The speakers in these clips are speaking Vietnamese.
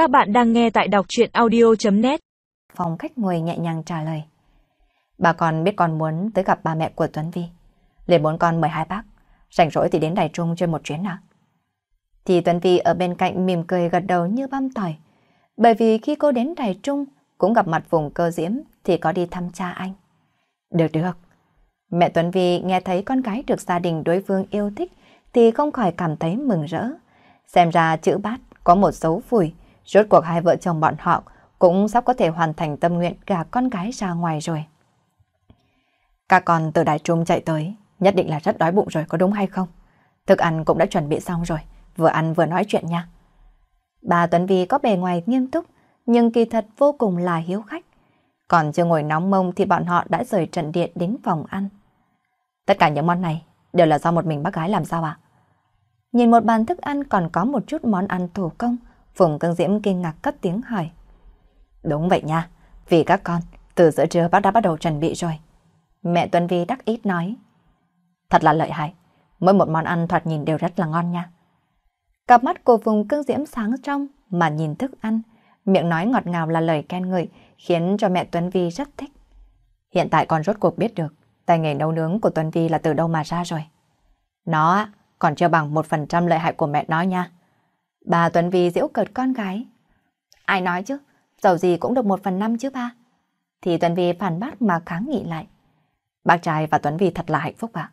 Các bạn đang nghe tại đọc chuyện audio.net Phòng khách ngồi nhẹ nhàng trả lời. Bà con biết con muốn tới gặp ba mẹ của Tuấn Vi. liền muốn con mời hai bác. Rảnh rỗi thì đến Đài Trung chơi một chuyến nào. Thì Tuấn Vi ở bên cạnh mỉm cười gật đầu như băm tỏi. Bởi vì khi cô đến Đài Trung cũng gặp mặt vùng cơ diễm thì có đi thăm cha anh. Được được. Mẹ Tuấn Vi nghe thấy con gái được gia đình đối phương yêu thích thì không khỏi cảm thấy mừng rỡ. Xem ra chữ bát có một dấu phủi, rốt cuộc hai vợ chồng bọn họ cũng sắp có thể hoàn thành tâm nguyện gả con gái ra ngoài rồi. Các con từ Đài Trung chạy tới, nhất định là rất đói bụng rồi có đúng hay không? Thức ăn cũng đã chuẩn bị xong rồi, vừa ăn vừa nói chuyện nha. Bà Tuấn Vi có bề ngoài nghiêm túc, nhưng kỳ thật vô cùng là hiếu khách. Còn chưa ngồi nóng mông thì bọn họ đã rời trận điện đến phòng ăn. Tất cả những món này đều là do một mình bác gái làm sao ạ? Nhìn một bàn thức ăn còn có một chút món ăn thủ công, Phùng Cương Diễm kinh ngạc cất tiếng hỏi. Đúng vậy nha, vì các con, từ giữa trưa bác đã bắt đầu chuẩn bị rồi. Mẹ Tuấn Vi đắc ít nói. Thật là lợi hại, mỗi một món ăn thoạt nhìn đều rất là ngon nha. Cặp mắt của Phùng Cương Diễm sáng trong mà nhìn thức ăn, miệng nói ngọt ngào là lời khen ngợi, khiến cho mẹ Tuấn Vi rất thích. Hiện tại con rốt cuộc biết được tài nghề nấu nướng của Tuấn Vi là từ đâu mà ra rồi. Nó còn chưa bằng một phần trăm lợi hại của mẹ nó nha. Bà Tuấn Vi giễu cợt con gái. Ai nói chứ, dầu gì cũng được một phần năm chứ ba. Thì Tuấn Vi phản bác mà kháng nghị lại. Bác trai và Tuấn Vi thật là hạnh phúc ạ.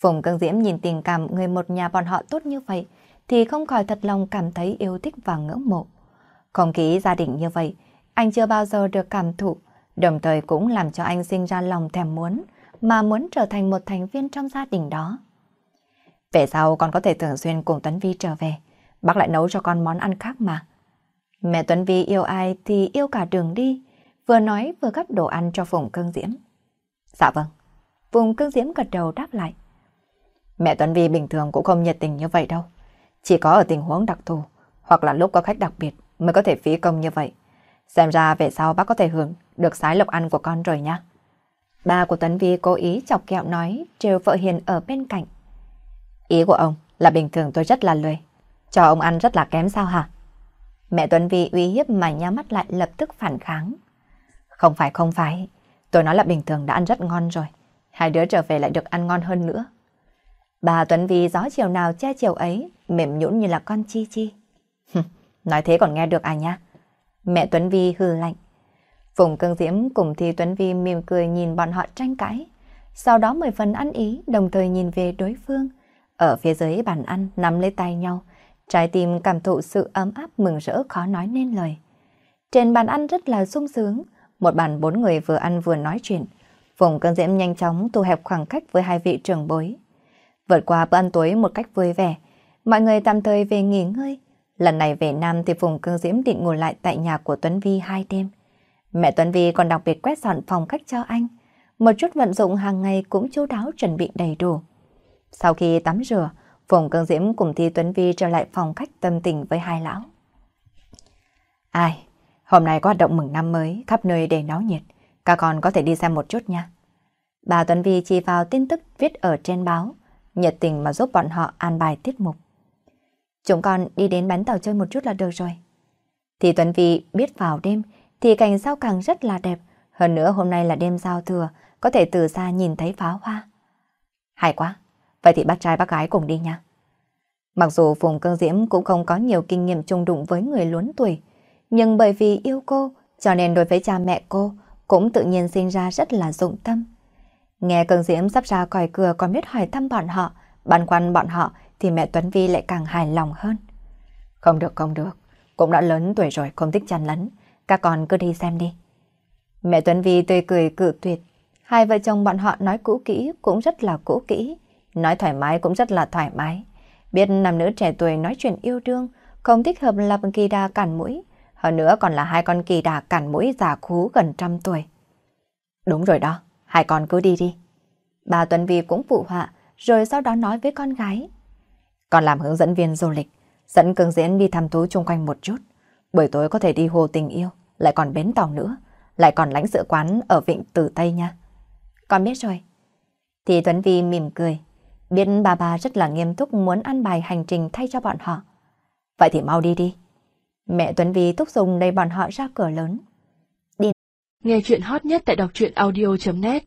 Phùng Cương Diễm nhìn tình cảm người một nhà bọn họ tốt như vậy thì không khỏi thật lòng cảm thấy yêu thích và ngưỡng mộ. Không khí gia đình như vậy, anh chưa bao giờ được cảm thụ, đồng thời cũng làm cho anh sinh ra lòng thèm muốn, mà muốn trở thành một thành viên trong gia đình đó. Về sau con có thể thường xuyên cùng Tuấn Vi trở về, bác lại nấu cho con món ăn khác mà. Mẹ Tuấn Vi yêu ai thì yêu cả đường đi, vừa nói vừa gấp đồ ăn cho Phùng Cương Diễm. Dạ vâng, Phùng Cương Diễm gật đầu đáp lại. Mẹ Tuấn Vi bình thường cũng không nhiệt tình như vậy đâu, chỉ có ở tình huống đặc thù hoặc là lúc có khách đặc biệt mới có thể phí công như vậy. Xem ra về sau bác có thể hưởng được sái lộc ăn của con rồi nha. Ba của Tuấn Vi cố ý chọc kẹo nói, trêu vợ hiền ở bên cạnh. Ý của ông là bình thường tôi rất là lười. Cho ông ăn rất là kém sao hả? Mẹ Tuấn Vi uy hiếp mà nhắm mắt lại lập tức phản kháng. Không phải không phải, tôi nói là bình thường đã ăn rất ngon rồi. Hai đứa trở về lại được ăn ngon hơn nữa. Bà Tuấn Vi gió chiều nào che chiều ấy, mềm nhũn như là con chi chi. nói thế còn nghe được à nha? Mẹ Tuấn Vi hừ lạnh. Phùng Cương Diễm cùng Thi Tuấn Vi mỉm cười nhìn bọn họ tranh cãi. Sau đó mười phần ăn ý, đồng thời nhìn về đối phương. Ở phía dưới bàn ăn nắm lấy tay nhau, trái tim cảm thụ sự ấm áp mừng rỡ khó nói nên lời. Trên bàn ăn rất là sung sướng, một bàn bốn người vừa ăn vừa nói chuyện. Phùng Cương Diễm nhanh chóng thu hẹp khoảng cách với hai vị trưởng bối. Vượt qua bữa ăn tối một cách vui vẻ, mọi người tạm thời về nghỉ ngơi. Lần này về Nam thì Phùng Cương Diễm định ngồi lại tại nhà của Tuấn Vi hai đêm. Mẹ Tuấn Vi còn đặc biệt quét dọn phòng khách cho anh. Một chút vận dụng hàng ngày cũng chú đáo chuẩn bị đầy đủ. Sau khi tắm rửa, Phùng Cương Diễm cùng Thi Tuấn Vi trở lại phòng khách tâm tình với hai lão. Ai, hôm nay có hoạt động mừng năm mới, khắp nơi để náo nhiệt. Các con có thể đi xem một chút nha. Bà Tuấn Vi chỉ vào tin tức viết ở trên báo, nhiệt tình mà giúp bọn họ an bài tiết mục. Chúng con đi đến bán tàu chơi một chút là được rồi. Thì Tuấn Vi biết vào đêm thì cảnh sao càng rất là đẹp. Hơn nữa hôm nay là đêm giao thừa, có thể từ xa nhìn thấy pháo hoa. Hay quá, vậy thì bác trai bác gái cùng đi nha. Mặc dù Phùng Cương Diễm cũng không có nhiều kinh nghiệm chung đụng với người lớn tuổi, nhưng bởi vì yêu cô, cho nên đối với cha mẹ cô cũng tự nhiên sinh ra rất là dụng tâm. Nghe Cương Diễm sắp ra khỏi cửa còn biết hỏi thăm bọn họ, băn khoăn bọn họ thì mẹ Tuấn Vi lại càng hài lòng hơn. Không được, không được, cũng đã lớn tuổi rồi, không thích chăn lấn, các con cứ đi xem đi. Mẹ Tuấn Vi tươi cười cự tuyệt, hai vợ chồng bọn họ nói cũ kỹ cũng rất là cũ kỹ, nói thoải mái cũng rất là thoải mái. Biết nam nữ trẻ tuổi nói chuyện yêu đương, không thích hợp là kỳ đà cản mũi, hơn nữa còn là hai con kỳ đà cản mũi già khú gần trăm tuổi. Đúng rồi đó, hai con cứ đi đi. Bà Tuấn Vi cũng phụ họa, rồi sau đó nói với con gái. Con làm hướng dẫn viên du lịch, dẫn cường diễn đi thăm thú chung quanh một chút. Buổi tối có thể đi hồ tình yêu, lại còn bến tàu nữa, lại còn lãnh sự quán ở Vịnh Tử Tây nha. Con biết rồi. Thì Tuấn Vi mỉm cười, Biết bà bà rất là nghiêm túc muốn ăn bài hành trình thay cho bọn họ. Vậy thì mau đi đi. Mẹ Tuấn Vy thúc giục đầy bọn họ ra cửa lớn. Đi. Nghe chuyện hot nhất tại đọc truyện audio.net